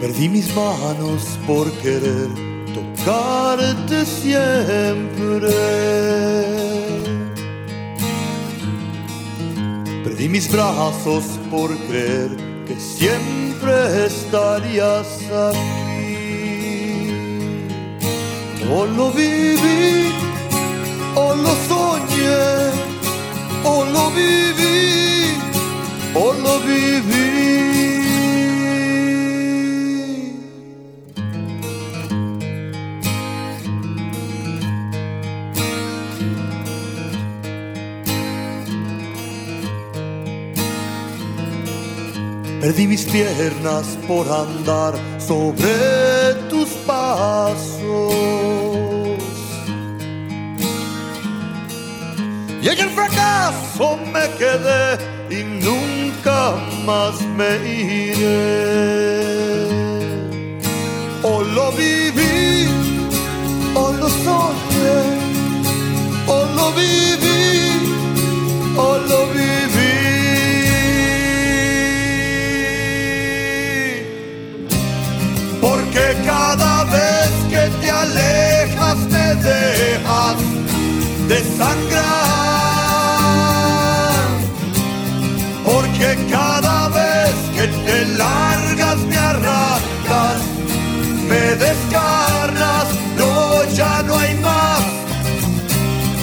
Perdí mis manos por querer tocarte siempre. Perdí mis brazos por creer que siempre estarías aquí. O lo viví, o lo soñé, Perdí mis piernas por andar sobre tus pasos. Y en el fracaso me quedé y nunca más me iré.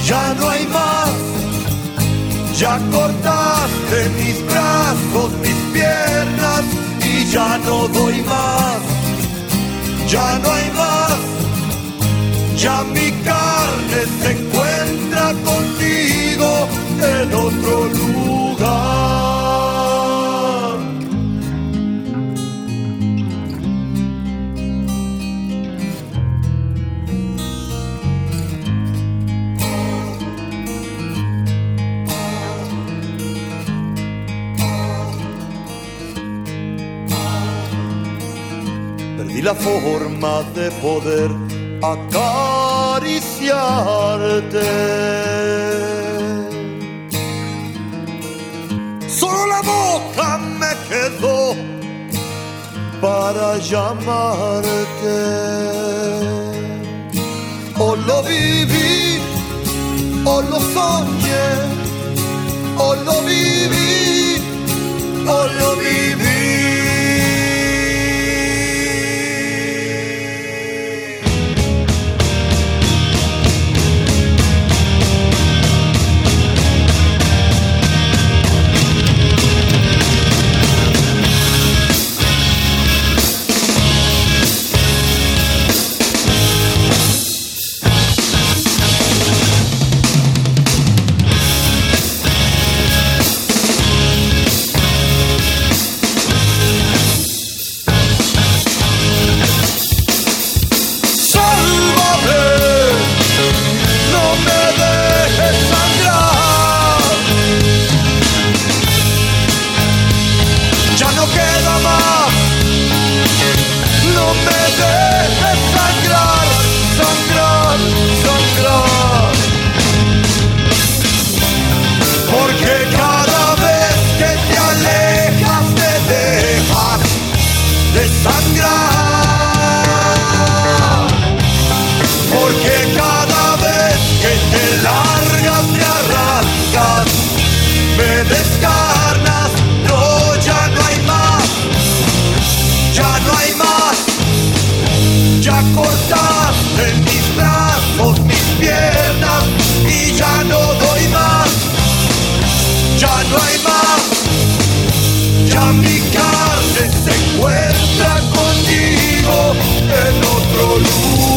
Ya no hay más. Ya cortaste mis brazos, mis piernas y ya no doy más ya no hay más, ya mi Perdí la forma de poder acariciarte. Solo la boca me quedó para llamarte. O lo viví, o lo soñé, no queda más, no me dejes sangrar, sangrar, sangrar. Porque cada vez que te alejas me dejas desangrar. Porque cada vez que te largas me arrancas, me descarnas, ya mi carne se encuentra contigo en otro lugar.